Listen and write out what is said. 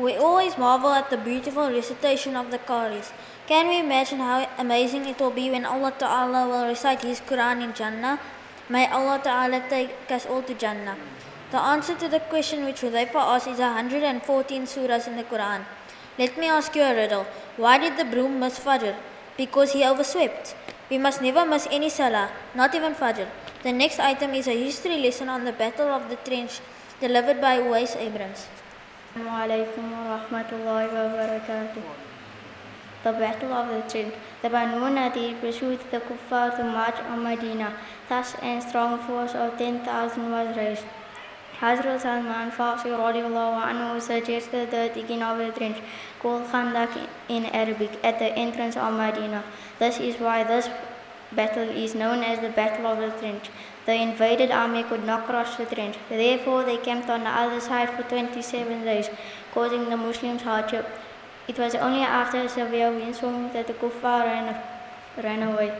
We always marvel at the beautiful recitation of the Qaris. Can we imagine how amazing it will be when Allah Ta'ala will recite His Quran in Jannah? May Allah Ta'ala take us all to Jannah. The answer to the question which Hudayfa asked is 114 surahs in the Quran. Let me ask you a riddle. Why did the broom miss Fajr? Because he overswept. We must never miss any salah, not even Fajr. The next item is a history lesson on the Battle of the Trench delivered by Uwais Abrams. The Battle of the Trench. The Banu Nadir pursued the Kuffar to march on Medina. Thus, a strong force of 10,000 was raised. Hazrat Salman Farsi anhu suggested the digging of a trench called Khandak in Arabic at the entrance of Medina. This is why this battle is known as the Battle of the Trench. The invaded army could not cross the trench. Therefore, they camped on the other side for 27 days, causing the Muslims hardship. It was only after a severe windstorm that the Kuffar ran, ran away.